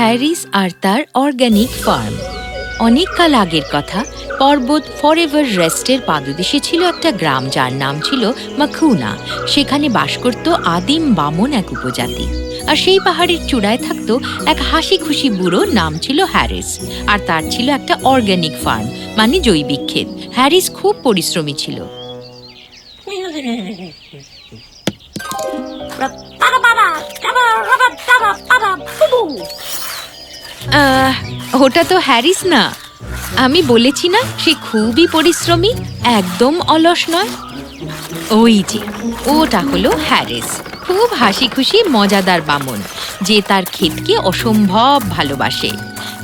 Harris আর তার organic farm অনেক কাল আগের কথা পর্বত ফরএভার রেস্টের পাদদেশে ছিল একটা গ্রাম যার নাম ছিল মাখুনা সেখানে বাস করত আদিম বামন এক উপজাতি আর সেই পাহাড়ের চূড়ায় থাকতো এক হাসি খুশি বুড়ো নাম ছিল হ্যারিস আর তার ছিল একটা অর্গানিক ফার্ম মানে জৈবিক ক্ষেত হ্যারিস খুব পরিশ্রমী ছিল ওটা তো হ্যারিস না। আমি বলেছি না সে খুবই পরিশ্রমী, একদম অলস নয়। ওই যে, ওটা হলো হ্যারিস। খুব হাসি খুশি মজাদার বামন, যে তার ক্ষেতকে অসম্ভব ভালোবাসে।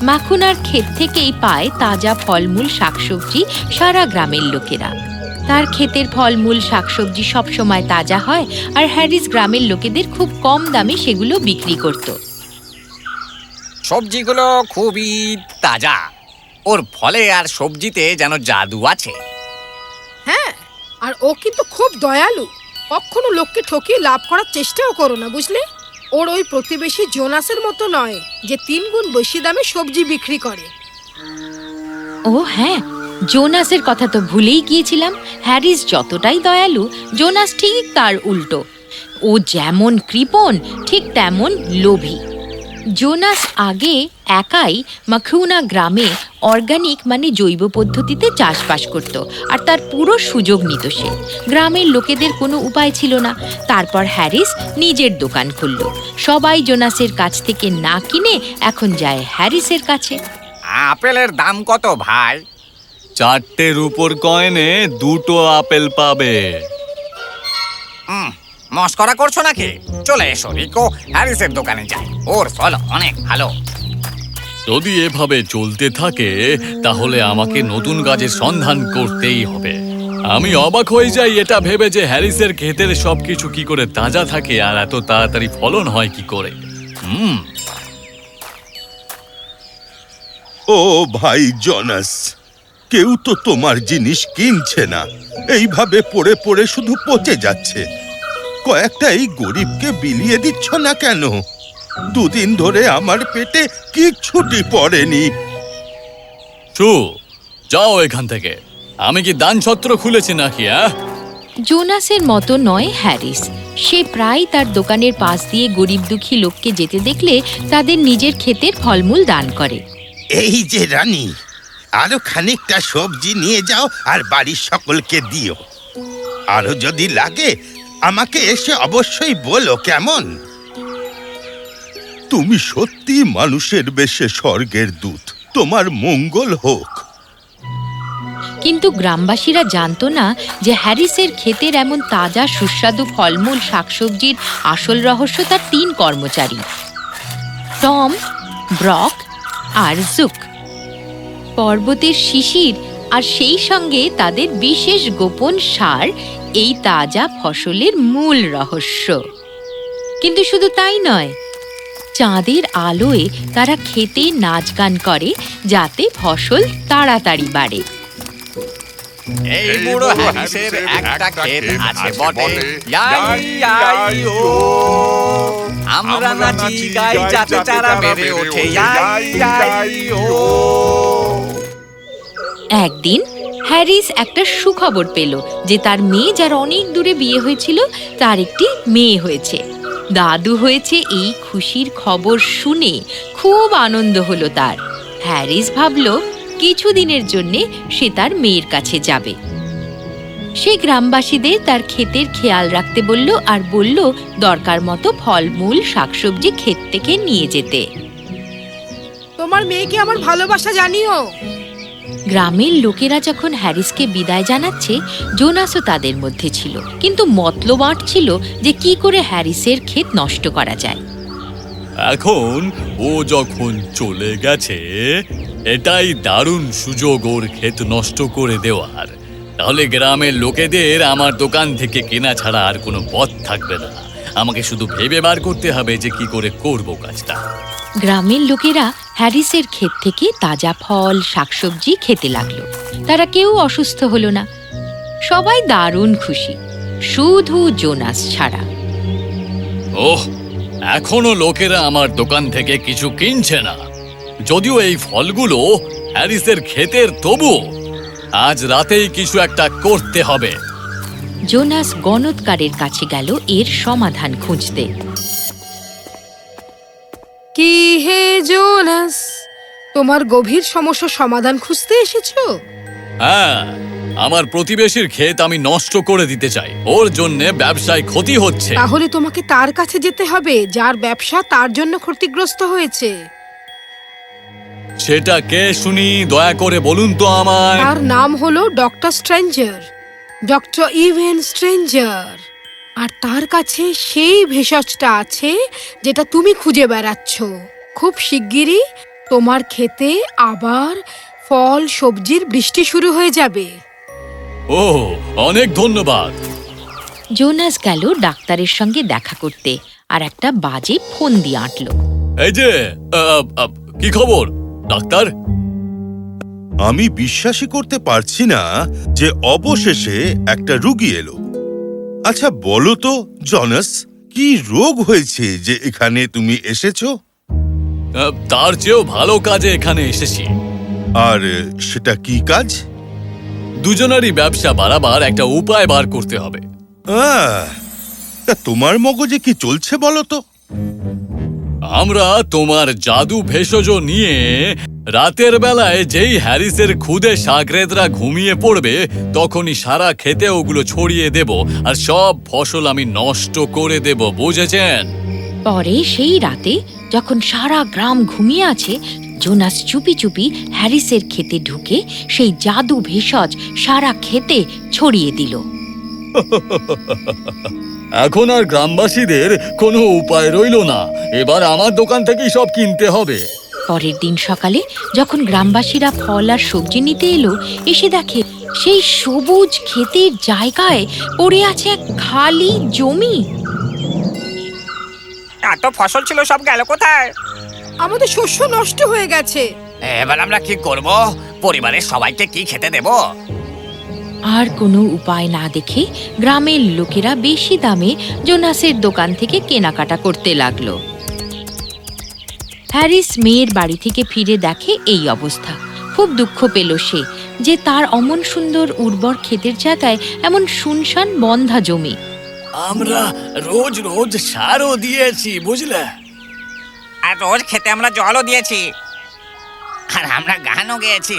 মাখুনার ক্ষেত থেকেই পায় তাজা ফলমূল, শাকসবজি সারা গ্রামের লোকেরা। তার ক্ষেতের ফলমূল, শাকসবজি সবসময় তাজা হয়, আর হ্যারিস গ্রামের লোকেদের খুব কম দামে সেগুলো বিক্রি করত। সবজিগুলো খুবই তাজা। ওর ফলে আর সবজিতে যেন জাদু আছে। হ্যাঁ আর ও কিন্তু খুব দয়ালু। কখনো লোককে ঠকিয়ে লাভ করার চেষ্টাও করো না বুঝলে? ওর ওই প্রতিবেশী জোনাসের মতো নয় যে তিন গুণ বেশি দামে সবজি বিক্রি করে। ও হ্যাঁ জোনাসের কথা তো ভুলেই গিয়েছিলাম। হ্যারিস যতটাই দয়ালু জোনাস ঠিক তার উল্টো। ও যেমন কৃপণ ঠিক তেমন লোভী। জোনাস আগে একাই মাখুনা গ্রামে অর্গানিক মানে জৈব পদ্ধতিতে চাষবাস করত আর তার পুরো সুযোগ নিত সে। গ্রামের লোকেদের কোনো উপায় ছিল না। তারপর হ্যারিস নিজের দোকান খুলল। সবাই জোনাসের কাছ থেকে না কিনে এখন যায় হ্যারিসের কাছে। আপেলের দাম কত ভাই? চারটের উপর কয়েনে দুটো আপেল পাবে। হুম মস্করা করছ নাকি? চলে এসো রিকো হ্যারিসের দোকানে যাই। ওর ফল অনেক ভালো। যদি এভাবে চলতে থাকে তাহলে আমাকে নতুন কাজের সন্ধান করতেই হবে। আমি অবাক হয়ে যাই এটা ভেবে যে হ্যারিসের ক্ষেতের সবকিছু কি করে তাজা থাকে আর এত তাড়াতাড়ি ফলন হয় কি করে। হুম। ও ভাই জনাস কেউ তো তোমার জিনিস কিনছে না। এইভাবে পড়ে পড়ে শুধু পচে যাচ্ছে। কয়েকটা এই গরিবকে বিলিয়ে দিচ্ছ না কেন? দুদিন ধরে আমার পেটে কিচ্ছুটি পড়েনি। চু যাও এখান থেকে। আমি কি দান ছত্র খুলেছি নাকি হ্যাঁ জোনাসের মতো নয় হ্যারিস। সে প্রায় তার দোকানের পাশ দিয়ে গরিব দুঃখী লোককে যেতে দেখলে তাদের নিজের ক্ষেতের ফলমূল দান করে। এই যে রানী আরও খানিকটা সবজি নিয়ে যাও আর বাড়ির সকলকে দিও। আরও যদি লাগে আমাকে এসে অবশ্যই বলো কেমন? তুমি সত্যি মানুষের বেশে স্বর্গের দূত। তোমার মঙ্গল হোক। কিন্তু গ্রামবাসীরা জানতো না যে হ্যারিসের ক্ষেতের এমন তাজা, সুস্বাদু ফলমূল, শাকসবজির আসল রহস্য তার তিন কর্মচারী। টম, ব্রক আর জুক। পর্বতের শিশির আর সেই সঙ্গে তাদের বিশেষ গোপন সার এই তাজা ফসলের মূল রহস্য কিন্তু শুধু তাই নয় চাঁদের আলোয় তারা খেতে নাচ গান করে যাতে ফসল তাড়াতাড়ি বাড়ে এই বুড়ো হ্যারিসের একটা ক্ষেত আছে বটে ইয়াই, ইয়াই, ও। আমরা নাচি গাই যাতে তারা বেড়ে ওঠে ইয়াই, ইয়াই, ও। একদিন হ্যারিস একটা সুখবর পেল যে তার মেয়ে যার অনেক দূরে বিয়ে হয়েছিল, তার একটি মেয়ে হয়েছে। দাদু হয়েছে এই খুশির খবর শুনে খুব আনন্দ হলো তার। হ্যারিস ভাবল, কিছুদিনের জন্যে সে তার মেয়ের কাছে যাবে। সে গ্রামবাসীদের তার ক্ষেতের খেয়াল রাখতে বলল আর বলল, দরকার মতো ফলমূল, শাকসবজি ক্ষেত থেকে নিয়ে যেতে। তোমার মেয়েকে আমার ভালোবাসা জানিও। গ্রামের লোকেরা যখন হ্যারিসকে বিদায় জানাচ্ছে জোনাসও তাদের মধ্যে ছিল। কিন্তু মতলব ছিল যে কি করে হ্যারিসের ক্ষেত নষ্ট করা যায়। এখন ও যখন চলে গেছে এটাই দারুণ সুযোগ ওর ক্ষেত নষ্ট করে দেওয়ার। তাহলে গ্রামের লোকেদের আমার দোকান থেকে কেনা ছাড়া আর কোনো পথ থাকবে না। আমাকে শুধু ভেবে বার করতে হবে যে কি করে করব কাজটা। গ্রামের লোকেরা হ্যারিসের ক্ষেত থেকে তাজা ফল শাকসবজি খেতে লাগল। তারা কেউ অসুস্থ হলো না। সবাই দারুণ খুশি শুধু জোনাস ছাড়া। ওহ এখনও লোকেরা আমার দোকান থেকে কিছু কিনছে না। যদিও এই ফলগুলো হ্যারিসের ক্ষেতের তবু। আজ রাতেই কিছু একটা করতে হবে। জোনাস গণৎকারের কাছে গেল এর সমাধান খুঁজতে। জোনাস তোমার গভীর সমস্যার সমাধান খুঁজতে এসেছ? হ্যাঁ আমার প্রতিবেশীর ক্ষেত আমি নষ্ট করে দিতে চাই। ওর জন্য ব্যবসায় ক্ষতি হচ্ছে। তাহলে তোমাকে তার কাছে যেতে হবে যার ব্যবসা তার জন্য ক্ষতিগ্রস্ত হয়েছে। সেটা কে শুনি দয়া করে বলুন তো আমার তার নাম হলো doctor stranger doctor even stranger. আর তার কাছে সেই ভেষজটা আছে যেটা তুমি খুঁজে বেড়াচ্ছ। খুব শিগগিরই তোমার খেতে আবার ফল সবজির বৃষ্টি শুরু হয়ে যাবে। ও অনেক ধন্যবাদ। জোনাস গেল ডাক্তারের সঙ্গে দেখা করতে আর একটা বাজে ফোন দিয়ে আঁটল। এই যে কি খবর? ডাক্তার? আমি বিশ্বাসই করতে পারছি না যে অবশেষে একটা রুগী এলো। আচ্ছা বলো তো জনাস কি রোগ হয়েছে যে এখানে তুমি এসেছ? তার চেয়েও ভালো কাজে এখানে এসেছি। আর সেটা কি কাজ? দুজনেরই ব্যবসা বাড়াবার একটা উপায় বার করতে হবে। তা তোমার মগজে কি চলছে বলো তো? আমরা তোমার জাদু ভেষজ নিয়ে রাতের বেলায় যেই হ্যারিসের খুদে সাগরেদরা ঘুমিয়ে পড়বে তখনই সারা খেতে ওগুলো ছড়িয়ে দেব আর সব ফসল আমি নষ্ট করে দেব বুঝেছেন? পরে সেই রাতে যখন সারা গ্রাম ঘুমিয়ে আছে জোনাস চুপি চুপি হ্যারিসের খেতে ঢুকে সেই জাদু ভেষজ সারা খেতে ছড়িয়ে দিল। এখন আর গ্রামবাসীদের কোনো উপায় রইল না। এবার আমার দোকান থেকেই সব কিনতে হবে। পরের দিন সকালে যখন গ্রামবাসীরা ফল আর সবজি নিতে এলো এসে দেখে সেই সবুজ ক্ষেতের জায়গায় পড়ে আছে এক খালি জমি। এত ফসল ছিল সব গেল কোথায়? আমাদের শস্য নষ্ট হয়ে গেছে। এবার আমরা কি করব? পরিবারের সবাইকে কি খেতে দেব? আর কোনো উপায় না দেখে গ্রামের লোকেরা বেশি দামে জোনাসের দোকান থেকে কেনাকাটা করতে লাগল। হ্যারিস মেয়ের বাড়ি থেকে ফিরে দেখে এই অবস্থা। খুব দুঃখ পেল সে যে তার অমন সুন্দর উর্বর ক্ষেতের জায়গায় এমন শুনশান বন্ধা জমি। আমরা রোজ রোজ সারও দিয়েছি বুঝলে? আর রোজ খেতে আমরা জলও দিয়েছি। আর আমরা গানও গেয়েছি।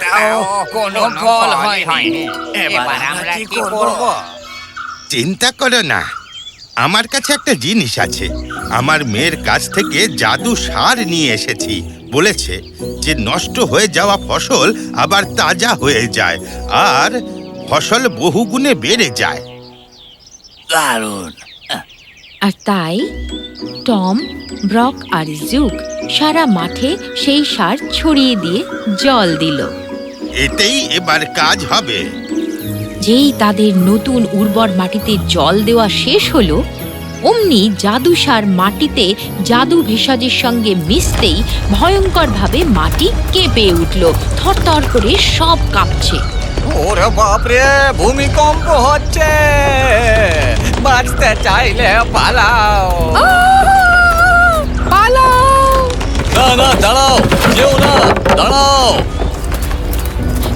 তাও কোনো ফল হয়নি। এবার আমরা কি করব? চিন্তা করো না। আমার কাছে একটা জিনিস আছে। আমার মেয়ের কাছ থেকে জাদু সার নিয়ে এসেছি। বলেছে যে নষ্ট হয়ে যাওয়া ফসল আবার তাজা হয়ে যায়। আর ফসল বহুগুণে বেড়ে যায়। দারুণ। আর তাই টম ব্রক আর জুক সারা মাঠে সেই সার ছড়িয়ে দিয়ে জল দিল। এতেই এবার কাজ হবে। যেই তাদের নতুন উর্বর মাটিতে জল দেওয়া শেষ হলো অমনি জাদু সার মাটিতে জাদু ভেষজের সঙ্গে মিশতেই ভয়ঙ্করভাবে মাটি কেঁপে উঠল। থরথর করে সব কাঁপছে। ওরে বাপরে ভূমিকম্প হচ্ছে। বাঁচতে চাইলে পালাও। পালাও! না না দাঁড়াও যেও না দাঁড়াও।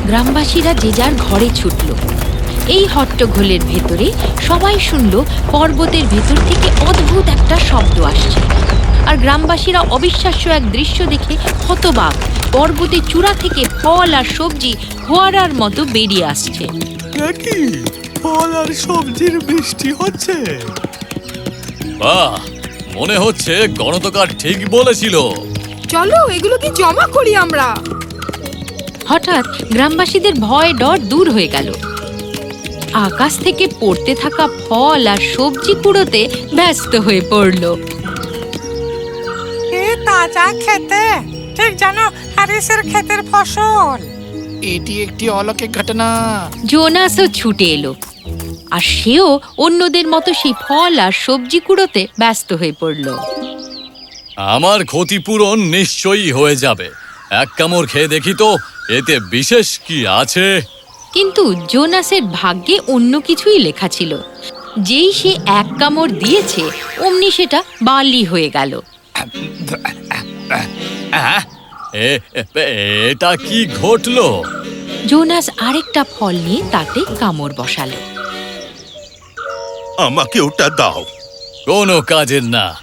গ্রামবাসীরা যে যার ঘরে ছুটল। এই হট্টগোলের ভেতরে সবাই শুনল পর্বতের ভেতর থেকে অদ্ভুত একটা শব্দ আসছে। আর গ্রামবাসীরা অবিশ্বাস্য এক দৃশ্য দেখে হতবাক পর্বতের চূড়া থেকে ফল আর সবজি ফোয়ারার মতো বেরিয়ে আসছে। ফল আর সবজির বৃষ্টি হচ্ছে। বাহ মনে হচ্ছে গণতকার ঠিক বলেছিল। চলো এগুলো কি জমা করি আমরা? হঠাৎ গ্রামবাসীদের ভয় ডর দূর হয়ে গেল। আকাশ থেকে পড়তে থাকা ফল আর সবজি কুড়োতে ব্যস্ত হয়ে পড়ল। এ তাজা খেতে ঠিক জানো হ্যারিসের ক্ষেতের ফসল। এটি একটি অলৌকিক ঘটনা। জোনাসও ছুটে এলো। আর সেও অন্যদের মতো সেই ফল আর সবজি কুড়োতে ব্যস্ত হয়ে পড়ল। আমার ক্ষতিপূরণ নিশ্চয়ই হয়ে যাবে। এক কামড় খেয়ে দেখি তো এতে বিশেষ কি আছে? কিন্তু জোনাসের ভাগ্যে অন্য কিছুই লেখা ছিল। যেই সে এক কামড় দিয়েছে অমনি সেটা বালি হয়ে গেল। হ্যাঁ এটা কি ঘটলো? জোনাস আরেকটা ফল নিয়ে তাতে কামড় বসালো। আমাকে ওটা দাও। কোনো কাজের না।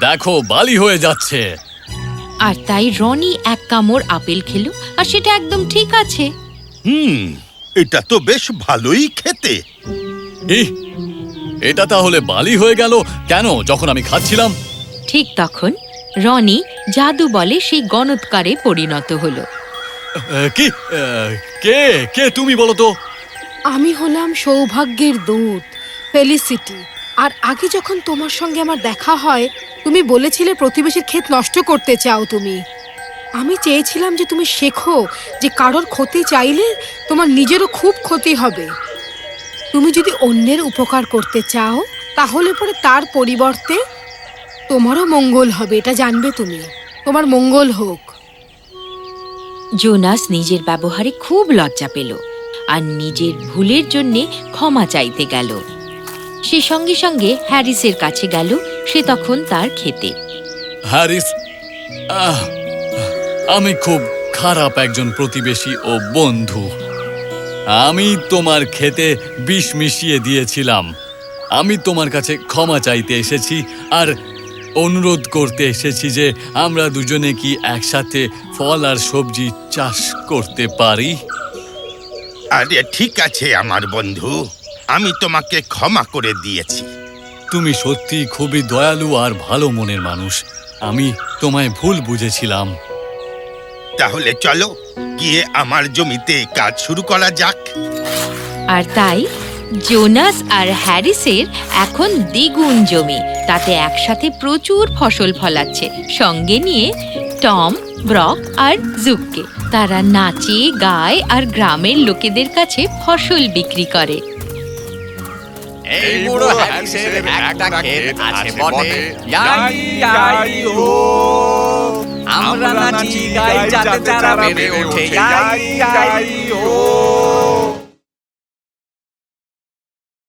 দেখো বালি হয়ে যাচ্ছে। আর তাই রনি এক কামড় আপেল খেলো আর সেটা একদম ঠিক আছে। হুম এটা তো বেশ ভালোই খেতে। এটা তাহলে বালি হয়ে গেল। কেন? যখন আমি খাচ্ছিলাম। ঠিক তখন রনি জাদু বলে সেই গণৎকারে পরিণত হলো। এ, কি? কে? কে তুমি বলো তো? আমি হলাম সৌভাগ্যের দূত ফেলিসিটি। আর আগে যখন তোমার সঙ্গে আমার দেখা হয় তুমি বলেছিলে প্রতিবেশীর ক্ষেত নষ্ট করতে চাও তুমি। আমি চেয়েছিলাম যে তুমি শেখো যে কারোর ক্ষতি চাইলে তোমার নিজেরও খুব ক্ষতি হবে। তুমি যদি অন্যের উপকার করতে চাও তাহলে পরে তার পরিবর্তে তোমারও মঙ্গল হবে এটা জানবে তুমি। তোমার মঙ্গল হোক। জোনাস নিজের ব্যবহারে খুব লজ্জা পেল আর নিজের ভুলের জন্যে ক্ষমা চাইতে গেল। সে সঙ্গে সঙ্গে হ্যারিসের কাছে গেল সে তখন তার খেতে হ্যারিস আহ, আমি খুব খারাপ একজন প্রতিবেশী ও বন্ধু। আমি তোমার খেতে বিষ মিশিয়ে দিয়েছিলাম। আমি তোমার কাছে ক্ষমা চাইতে এসেছি আর অনুরোধ করতে এসেছি যে আমরা দুজনে কি একসাথে ফল আর সবজি চাষ করতে পারি? আরে ঠিক আছে আমার বন্ধু। আমি তোমাকে ক্ষমা করে দিয়েছি। তুমি সত্যি খুবই দয়ালু আর ভালো মনের মানুষ। আমি তোমায় ভুল বুঝেছিলাম। তাহলে চলো গিয়ে আমার জমিতে কাজ শুরু করা যাক। আর তাই জোনাস আর হ্যারিসের এখন দ্বিগুণ জমি। তাতে একসাথে প্রচুর ফসল ফলাচ্ছে। সঙ্গে নিয়ে টম ব্রক আর জুককে। তারা নাচে গায় আর গ্রামের লোকেদের কাছে ফসল বিক্রি করে। এই বুড়ো হ্যারিসের একটা ক্ষেত আছে বটে। ইয়াই ইয়াই ও। আমরা নাচি গাই যাতে তারা বেড়ে ওঠে। ইয়াই ইয়াই ও।